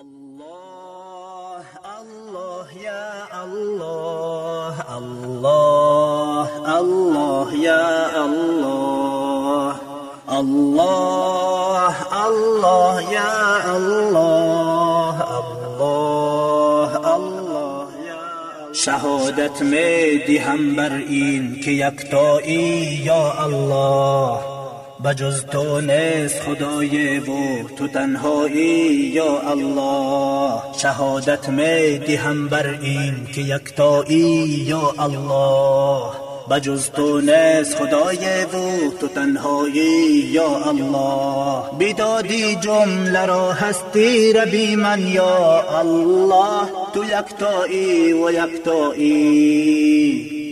الله الله يا الله الله الله يا الله الله الله يا الله الله الله يا شهادت می هم بر این که یکتایی یا الله بجز تو نیست. خدای و تو تنهایی یا الله. شهادت می دهم بر این که یکتایی یا الله. بجز تو نیست خدای و تو تنهایی یا الله. بیدادی جمله را هستی ربی من یا الله. تو یکتایی و یکتایی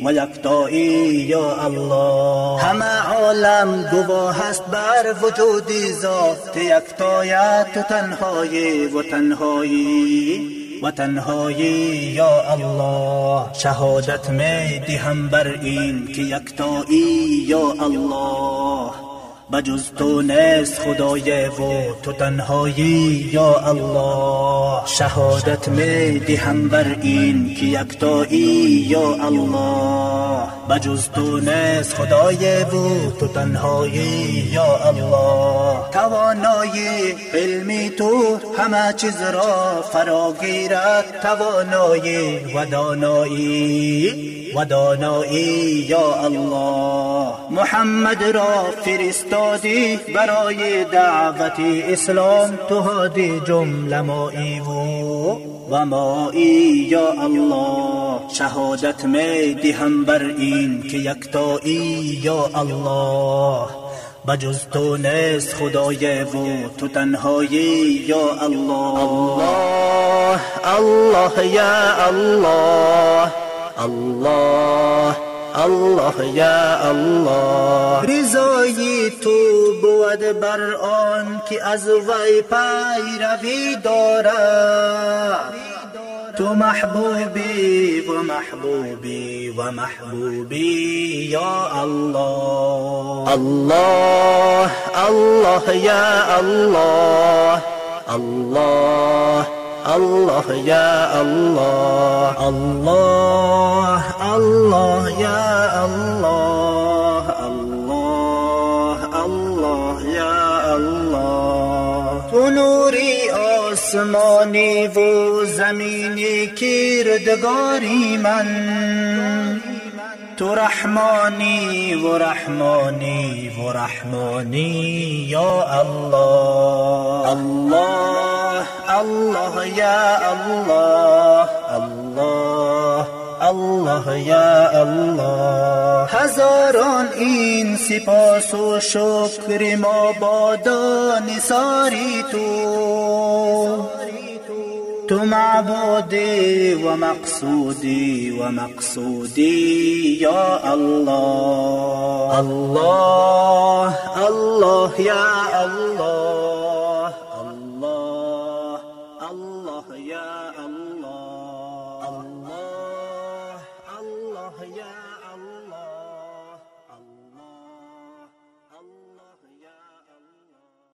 و یکتایی یا الله. همه عالم گواه است بر وجودی ذات یکتایت تو تنهایی و تنهایی. و تنهایی یا الله شهادت می دهم بر این که یکتایی یا الله. بجز تو نیست خدای و تو تنهایی یا الله. شهادت می دهم بر این که یکتایی یا الله. بجز تو نیست خدای و تو تنهایی یا الله. توانایی علمی تو همه چیز را فرا گیرد. توانایی و دانایی و دانایی یا الله. محمد را فرستادی برای دعوت اسلام تو هادی جمله مایی و و مایی یا الله شهادت می دهم بر این که یکتایی یا الله. بجز تو نیست خدای و تو تنهایی یا الله. الله الله یا الله. الله الله یا الله. رضای تو بود بر آن که از وی پیروی دارد. تو محبوبی و محبوبی و محبوبی یا الله. الله الله یا الله. الله الله يا الله. الله الله يا آسمانی و زمینی کردگاری من. تو رحمانی و رحمانی و رحمانی یا الله. الله الله یا الله. الله الله یا الله. هزاران این سپاس و شکر ما بادا نثاری تو. كنت معبودي ومقصودي ومقصودي يا الله. الله. الله يا الله. Yeah.